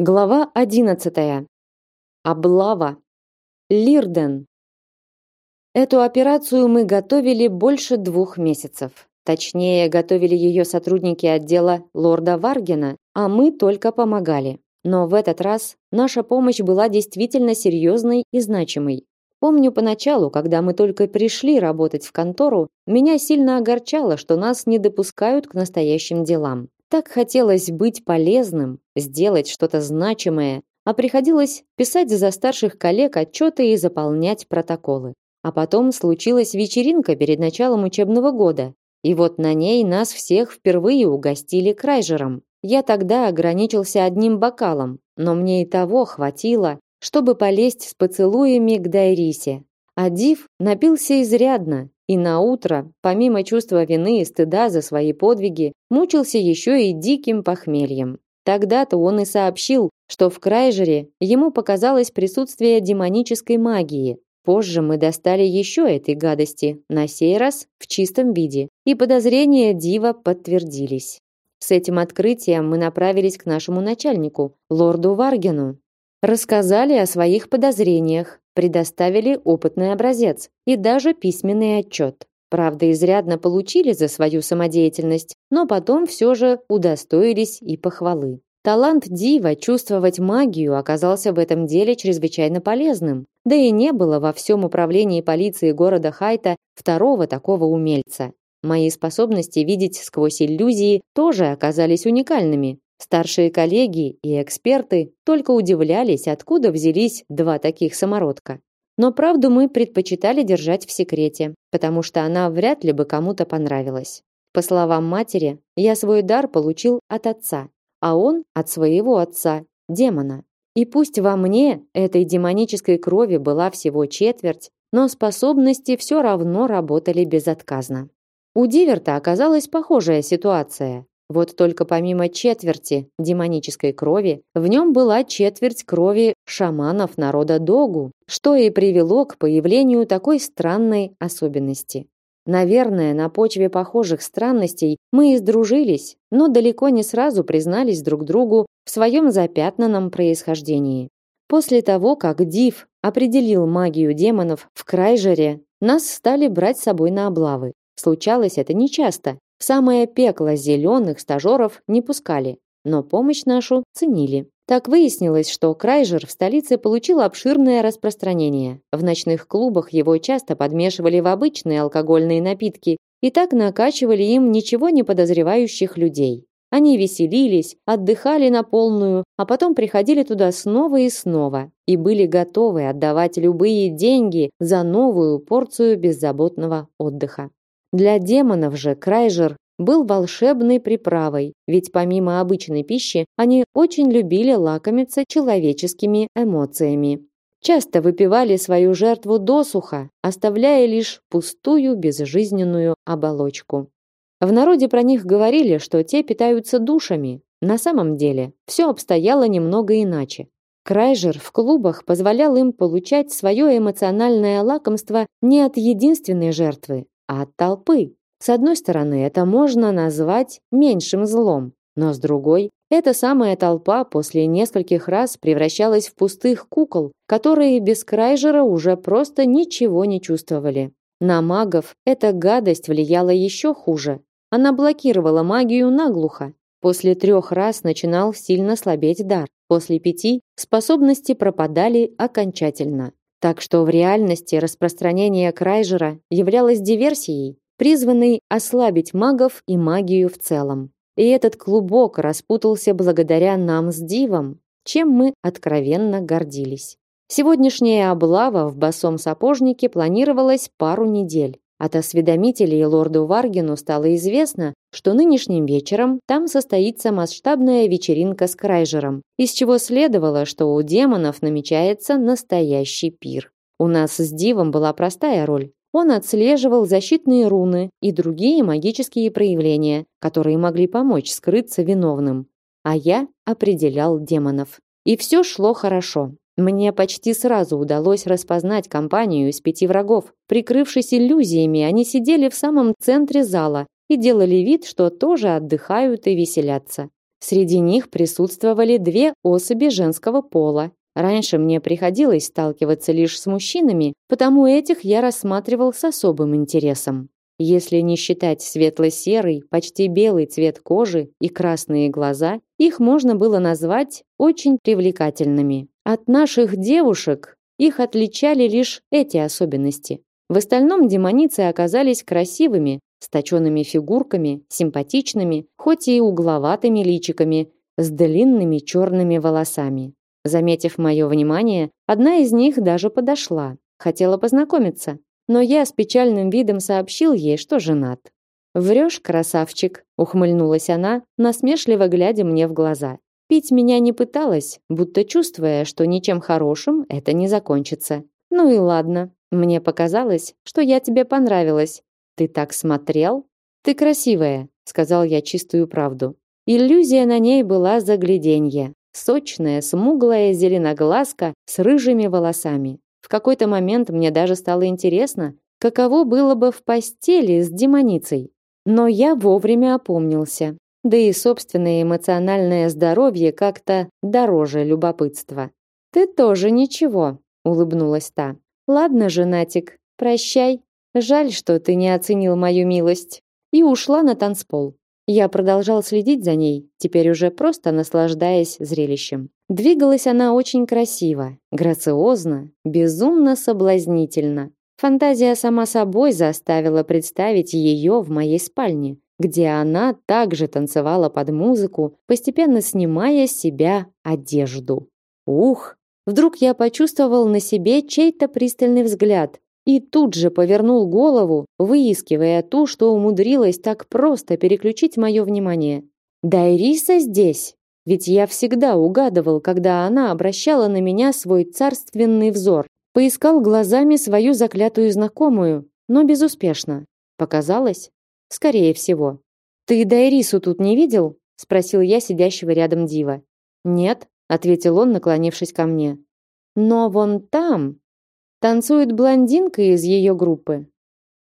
Глава 11. Облава. Лирден. Эту операцию мы готовили больше двух месяцев. Точнее, готовили ее сотрудники отдела лорда Варгена, а мы только помогали. Но в этот раз наша помощь была действительно серьезной и значимой. Помню поначалу, когда мы только пришли работать в контору, меня сильно огорчало, что нас не допускают к настоящим делам. Так хотелось быть полезным, сделать что-то значимое, а приходилось писать за старших коллег отчеты и заполнять протоколы. А потом случилась вечеринка перед началом учебного года, и вот на ней нас всех впервые угостили крайжером. Я тогда ограничился одним бокалом, но мне и того хватило, чтобы полезть с поцелуями к Дайрисе. А Див напился изрядно и на утро, помимо чувства вины и стыда за свои подвиги, мучился еще и диким похмельем. Тогда-то он и сообщил, что в Крайжере ему показалось присутствие демонической магии. Позже мы достали еще этой гадости, на сей раз в чистом виде, и подозрения Дива подтвердились. С этим открытием мы направились к нашему начальнику, лорду Варгену. Рассказали о своих подозрениях, предоставили опытный образец и даже письменный отчет. Правда, изрядно получили за свою самодеятельность, но потом все же удостоились и похвалы. Талант Дива чувствовать магию оказался в этом деле чрезвычайно полезным. Да и не было во всем управлении полиции города Хайта второго такого умельца. Мои способности видеть сквозь иллюзии тоже оказались уникальными, Старшие коллеги и эксперты только удивлялись, откуда взялись два таких самородка. Но правду мы предпочитали держать в секрете, потому что она вряд ли бы кому-то понравилась. По словам матери, я свой дар получил от отца, а он от своего отца, демона. И пусть во мне этой демонической крови была всего четверть, но способности все равно работали безотказно. У Диверта оказалась похожая ситуация. Вот только помимо четверти демонической крови, в нем была четверть крови шаманов народа Догу, что и привело к появлению такой странной особенности. Наверное, на почве похожих странностей мы и сдружились, но далеко не сразу признались друг другу в своем запятнанном происхождении. После того, как Див определил магию демонов в Крайжере, нас стали брать с собой на облавы. Случалось это нечасто, в самое пекло зеленых стажеров не пускали, но помощь нашу ценили. Так выяснилось, что Крайжер в столице получил обширное распространение. В ночных клубах его часто подмешивали в обычные алкогольные напитки и так накачивали им ничего не подозревающих людей. Они веселились, отдыхали на полную, а потом приходили туда снова и снова и были готовы отдавать любые деньги за новую порцию беззаботного отдыха. Для демонов же Крайжер был волшебной приправой, ведь помимо обычной пищи, они очень любили лакомиться человеческими эмоциями. Часто выпивали свою жертву досуха, оставляя лишь пустую безжизненную оболочку. В народе про них говорили, что те питаются душами. На самом деле, все обстояло немного иначе. Крайжер в клубах позволял им получать свое эмоциональное лакомство не от единственной жертвы, а от толпы. С одной стороны, это можно назвать меньшим злом, но с другой, эта самая толпа после нескольких раз превращалась в пустых кукол, которые без Крайжера уже просто ничего не чувствовали. На магов эта гадость влияла еще хуже. Она блокировала магию наглухо. После трех раз начинал сильно слабеть дар. После пяти способности пропадали окончательно. Так что в реальности распространение Крайжера являлось диверсией, призванной ослабить магов и магию в целом. И этот клубок распутался благодаря нам с Дивом, чем мы откровенно гордились. Сегодняшняя облава в босом сапожнике планировалась пару недель. От осведомителей лорду Варгину стало известно, что нынешним вечером там состоится масштабная вечеринка с Крайжером, из чего следовало, что у демонов намечается настоящий пир. У нас с Дивом была простая роль. Он отслеживал защитные руны и другие магические проявления, которые могли помочь скрыться виновным. А я определял демонов. И все шло хорошо. Мне почти сразу удалось распознать компанию из пяти врагов. Прикрывшись иллюзиями, они сидели в самом центре зала и делали вид, что тоже отдыхают и веселятся. Среди них присутствовали две особи женского пола. Раньше мне приходилось сталкиваться лишь с мужчинами, потому этих я рассматривал с особым интересом. Если не считать светло-серый, почти белый цвет кожи и красные глаза, их можно было назвать очень привлекательными. От наших девушек их отличали лишь эти особенности. В остальном демоницы оказались красивыми, с точенными фигурками, симпатичными, хоть и угловатыми личиками, с длинными черными волосами. Заметив мое внимание, одна из них даже подошла, хотела познакомиться но я с печальным видом сообщил ей, что женат. «Врешь, красавчик», — ухмыльнулась она, насмешливо глядя мне в глаза. Пить меня не пыталась, будто чувствуя, что ничем хорошим это не закончится. «Ну и ладно, мне показалось, что я тебе понравилась. Ты так смотрел? Ты красивая», — сказал я чистую правду. Иллюзия на ней была загляденье. Сочная, смуглая зеленоглазка с рыжими волосами. В какой-то момент мне даже стало интересно, каково было бы в постели с демоницей. Но я вовремя опомнился. Да и собственное эмоциональное здоровье как-то дороже любопытства. Ты тоже ничего, улыбнулась та. Ладно, женатик, прощай. Жаль, что ты не оценил мою милость. И ушла на танцпол. Я продолжал следить за ней, теперь уже просто наслаждаясь зрелищем. Двигалась она очень красиво, грациозно, безумно соблазнительно. Фантазия сама собой заставила представить ее в моей спальне, где она также танцевала под музыку, постепенно снимая с себя одежду. Ух! Вдруг я почувствовал на себе чей-то пристальный взгляд, и тут же повернул голову, выискивая ту, что умудрилась так просто переключить мое внимание. Дайриса здесь, ведь я всегда угадывал, когда она обращала на меня свой царственный взор. Поискал глазами свою заклятую знакомую, но безуспешно. Показалось? Скорее всего. Ты Дайрису тут не видел? спросил я сидящего рядом Дива. Нет, ответил он, наклонившись ко мне. Но вон там, танцует блондинка из ее группы.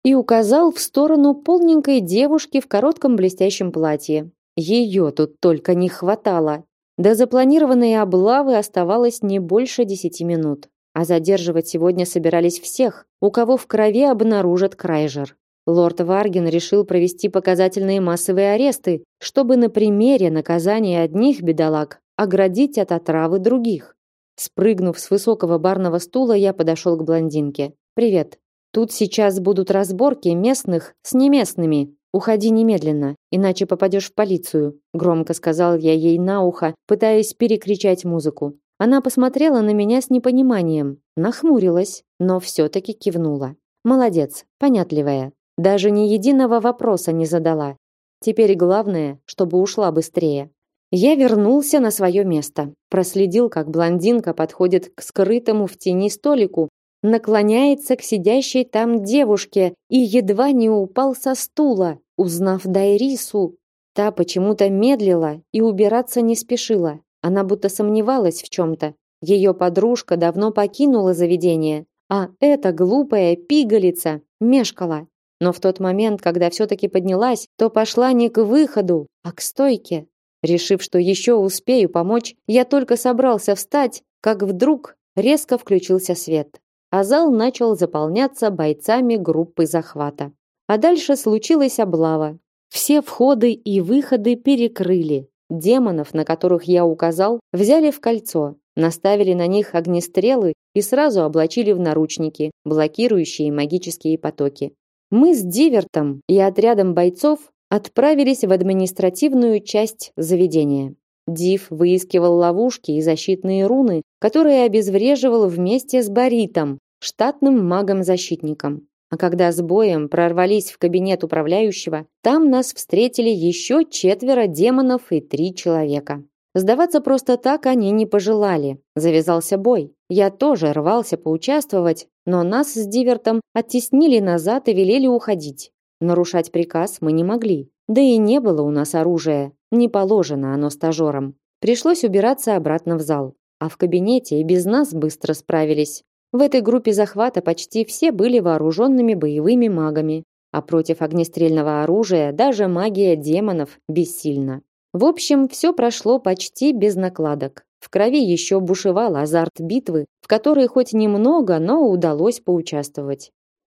И указал в сторону полненькой девушки в коротком блестящем платье. Ее тут только не хватало. До запланированной облавы оставалось не больше десяти минут. А задерживать сегодня собирались всех, у кого в крови обнаружат Крайжер. Лорд Варген решил провести показательные массовые аресты, чтобы на примере наказания одних бедолаг оградить от отравы других. Спрыгнув с высокого барного стула, я подошел к блондинке. Привет. Тут сейчас будут разборки местных с неместными. Уходи немедленно, иначе попадешь в полицию, громко сказал я ей на ухо, пытаясь перекричать музыку. Она посмотрела на меня с непониманием, нахмурилась, но все таки кивнула. Молодец, понятливая. Даже ни единого вопроса не задала. Теперь главное, чтобы ушла быстрее. Я вернулся на свое место, проследил, как блондинка подходит к скрытому в тени столику, наклоняется к сидящей там девушке и едва не упал со стула, узнав Дайрису. Та почему-то медлила и убираться не спешила. Она будто сомневалась в чем-то. Ее подружка давно покинула заведение, а эта глупая пигалица мешкала. Но в тот момент, когда все-таки поднялась, то пошла не к выходу, а к стойке. Решив, что еще успею помочь, я только собрался встать, как вдруг резко включился свет, а зал начал заполняться бойцами группы захвата. А дальше случилась облава. Все входы и выходы перекрыли. Демонов, на которых я указал, взяли в кольцо, наставили на них огнестрелы и сразу облачили в наручники, блокирующие магические потоки. Мы с Дивертом и отрядом бойцов отправились в административную часть заведения. Див выискивал ловушки и защитные руны, которые обезвреживал вместе с Баритом, штатным магом-защитником. А когда с боем прорвались в кабинет управляющего, там нас встретили еще четверо демонов и три человека. Сдаваться просто так они не пожелали. Завязался бой. Я тоже рвался поучаствовать, но нас с Дивертом оттеснили назад и велели уходить. Нарушать приказ мы не могли. Да и не было у нас оружия. Не положено оно стажерам. Пришлось убираться обратно в зал. А в кабинете и без нас быстро справились. В этой группе захвата почти все были вооруженными боевыми магами, а против огнестрельного оружия даже магия демонов бессильна. В общем, все прошло почти без накладок. В крови еще бушевал азарт битвы, в которой хоть немного, но удалось поучаствовать.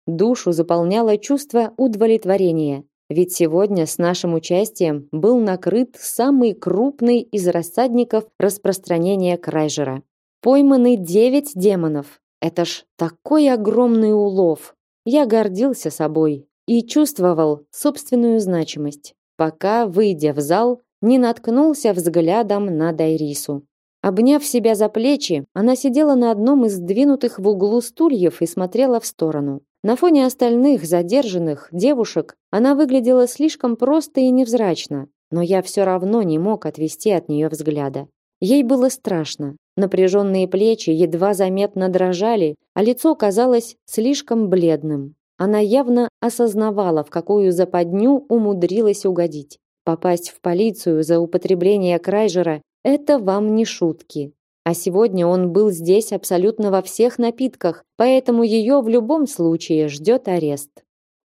Душу заполняло чувство удовлетворения, ведь сегодня с нашим участием был накрыт самый крупный из рассадников распространения Крайжера. Пойманы девять демонов. Это ж такой огромный улов. Я гордился собой и чувствовал собственную значимость, пока, выйдя в зал, не наткнулся взглядом на Дайрису. Обняв себя за плечи, она сидела на одном из сдвинутых в углу стульев и смотрела в сторону. На фоне остальных задержанных девушек она выглядела слишком просто и невзрачно, но я все равно не мог отвести от нее взгляда. Ей было страшно. Напряженные плечи едва заметно дрожали, а лицо казалось слишком бледным. Она явно осознавала, в какую западню умудрилась угодить. Попасть в полицию за употребление крайжера это вам не шутки. А сегодня он был здесь абсолютно во всех напитках, поэтому ее в любом случае ждет арест.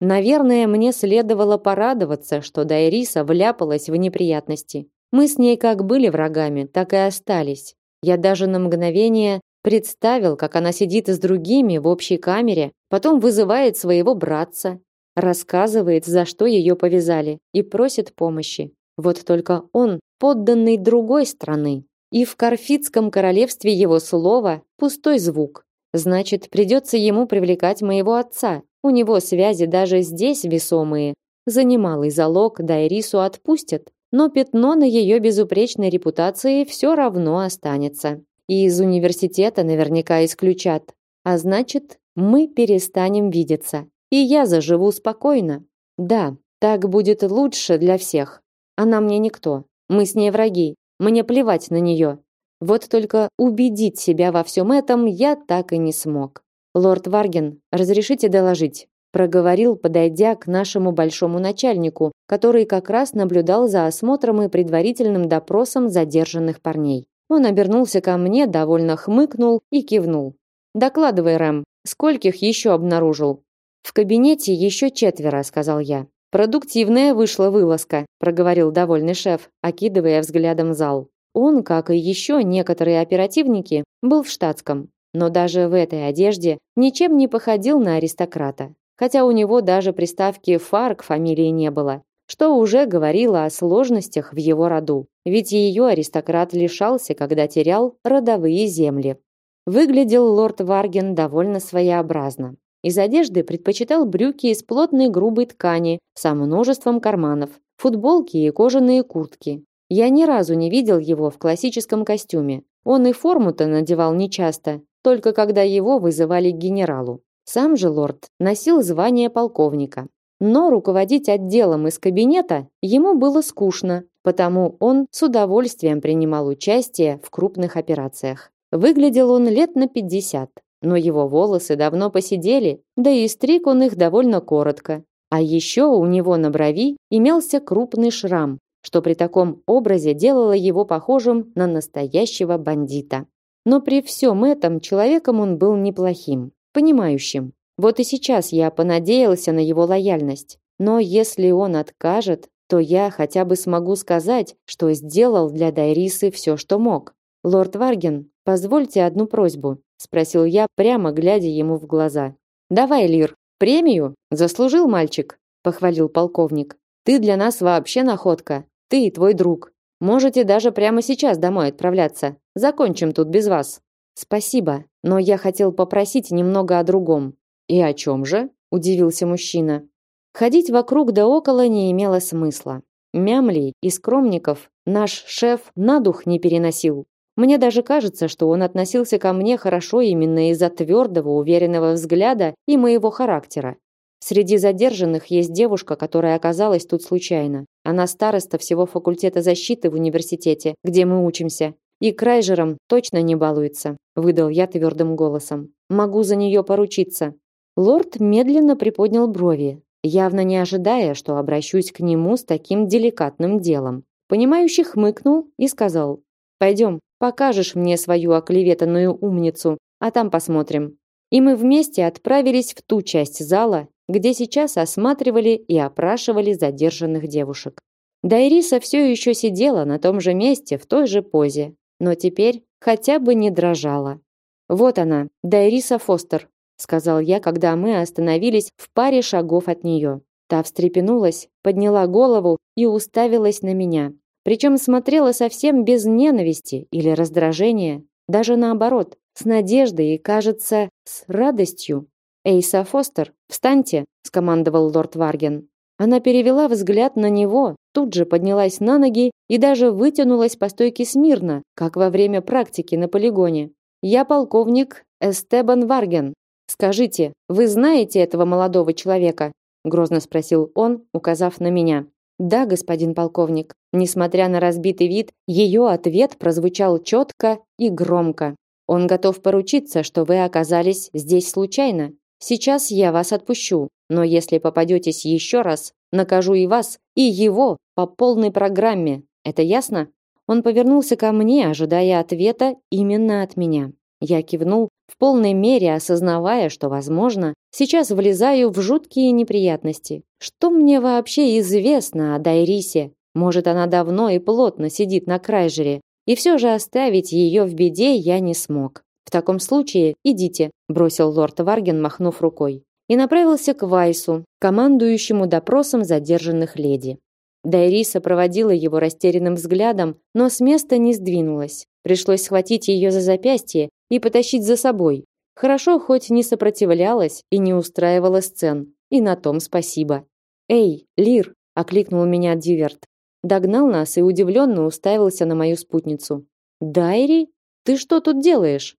Наверное, мне следовало порадоваться, что Дайриса вляпалась в неприятности. Мы с ней как были врагами, так и остались. Я даже на мгновение представил, как она сидит с другими в общей камере, потом вызывает своего братца, рассказывает, за что ее повязали, и просит помощи. Вот только он подданный другой страны, и в Карфитском королевстве его слово пустой звук. Значит, придется ему привлекать моего отца. У него связи даже здесь весомые. За немалый залог Дайрису отпустят, но пятно на ее безупречной репутации все равно останется. И из университета наверняка исключат. А значит, мы перестанем видеться. И я заживу спокойно. Да, так будет лучше для всех. Она мне никто. Мы с ней враги. Мне плевать на нее. Вот только убедить себя во всем этом я так и не смог. Лорд Варген, разрешите доложить, проговорил, подойдя к нашему большому начальнику, который как раз наблюдал за осмотром и предварительным допросом задержанных парней. Он обернулся ко мне, довольно хмыкнул и кивнул. Докладывай, Рэм, скольких еще обнаружил? В кабинете еще четверо, сказал я. Продуктивная вышла вылазка, проговорил довольный шеф, окидывая взглядом зал. Он, как и еще некоторые оперативники, был в штатском, но даже в этой одежде ничем не походил на аристократа. Хотя у него даже приставки «фар» к фамилии не было, что уже говорило о сложностях в его роду. Ведь ее аристократ лишался, когда терял родовые земли. Выглядел лорд Варген довольно своеобразно. Из одежды предпочитал брюки из плотной грубой ткани со множеством карманов, футболки и кожаные куртки. Я ни разу не видел его в классическом костюме. Он и форму-то надевал нечасто, только когда его вызывали к генералу. Сам же лорд носил звание полковника. Но руководить отделом из кабинета ему было скучно, потому он с удовольствием принимал участие в крупных операциях. Выглядел он лет на 50, но его волосы давно поседели, да и стриг он их довольно коротко. А еще у него на брови имелся крупный шрам, что при таком образе делало его похожим на настоящего бандита. Но при всем этом человеком он был неплохим, понимающим. Вот и сейчас я понадеялся на его лояльность. Но если он откажет, то я хотя бы смогу сказать, что сделал для Дайрисы все, что мог. Лорд Варген, позвольте одну просьбу спросил я, прямо глядя ему в глаза. Давай, Лир, премию заслужил мальчик, похвалил полковник. Ты для нас вообще находка. Ты и твой друг. Можете даже прямо сейчас домой отправляться. Закончим тут без вас. Спасибо, но я хотел попросить немного о другом. И о чем же? удивился мужчина. Ходить вокруг да около не имело смысла. Мямли и скромников наш шеф на дух не переносил. Мне даже кажется, что он относился ко мне хорошо именно из-за твердого, уверенного взгляда и моего характера. Среди задержанных есть девушка, которая оказалась тут случайно. Она староста всего факультета защиты в университете, где мы учимся. И крайжером точно не балуется, выдал я твердым голосом. Могу за нее поручиться. Лорд медленно приподнял брови, явно не ожидая, что обращусь к нему с таким деликатным делом. Понимающий хмыкнул и сказал: "Пойдем, Покажешь мне свою оклеветанную умницу, а там посмотрим. И мы вместе отправились в ту часть зала, где сейчас осматривали и опрашивали задержанных девушек. Дайриса все еще сидела на том же месте, в той же позе, но теперь хотя бы не дрожала. Вот она, Дайриса Фостер, сказал я, когда мы остановились в паре шагов от нее. Та встрепенулась, подняла голову и уставилась на меня. Причем смотрела совсем без ненависти или раздражения, даже наоборот, с надеждой и, кажется, с радостью. «Эйса Фостер, встаньте!» – скомандовал лорд Варген. Она перевела взгляд на него, тут же поднялась на ноги и даже вытянулась по стойке смирно, как во время практики на полигоне. «Я полковник Эстебан Варген. Скажите, вы знаете этого молодого человека?» грозно спросил он, указав на меня. Да, господин полковник. Несмотря на разбитый вид, ее ответ прозвучал четко и громко. Он готов поручиться, что вы оказались здесь случайно. Сейчас я вас отпущу, но если попадетесь еще раз, накажу и вас, и его по полной программе. Это ясно? Он повернулся ко мне, ожидая ответа именно от меня. Я кивнул, в полной мере осознавая, что, возможно, сейчас влезаю в жуткие неприятности. Что мне вообще известно о Дайрисе? Может, она давно и плотно сидит на крайжере, и все же оставить ее в беде я не смог. В таком случае идите, бросил лорд Варген, махнув рукой, и направился к Вайсу, командующему допросом задержанных леди. Дайриса проводила его растерянным взглядом, но с места не сдвинулась. Пришлось схватить ее за запястье и потащить за собой. Хорошо хоть не сопротивлялась и не устраивала сцен. И на том спасибо. «Эй, Лир!» – окликнул меня Диверт. Догнал нас и удивленно уставился на мою спутницу. «Дайри? Ты что тут делаешь?»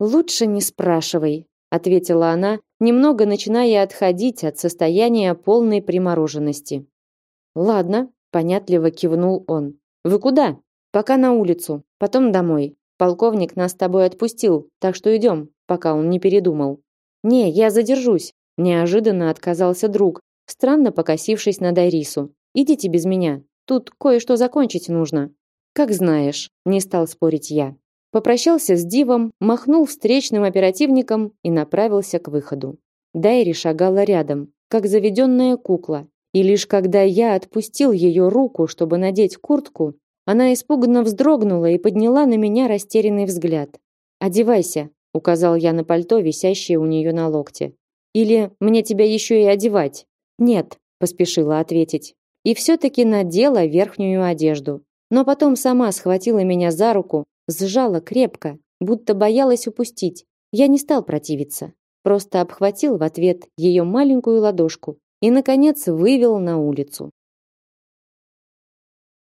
«Лучше не спрашивай», – ответила она, немного начиная отходить от состояния полной примороженности. «Ладно», – понятливо кивнул он. «Вы куда?» «Пока на улицу, потом домой. Полковник нас с тобой отпустил, так что идем, пока он не передумал». «Не, я задержусь», – неожиданно отказался друг, странно покосившись на Дайрису. «Идите без меня, тут кое-что закончить нужно». «Как знаешь», – не стал спорить я. Попрощался с Дивом, махнул встречным оперативникам и направился к выходу. Дайри шагала рядом, как заведенная кукла, и лишь когда я отпустил ее руку, чтобы надеть куртку, она испуганно вздрогнула и подняла на меня растерянный взгляд. «Одевайся», — указал я на пальто, висящее у нее на локте. «Или мне тебя еще и одевать?» «Нет», — поспешила ответить. И все-таки надела верхнюю одежду. Но потом сама схватила меня за руку, сжала крепко, будто боялась упустить. Я не стал противиться, просто обхватил в ответ ее маленькую ладошку и наконец вывел на улицу.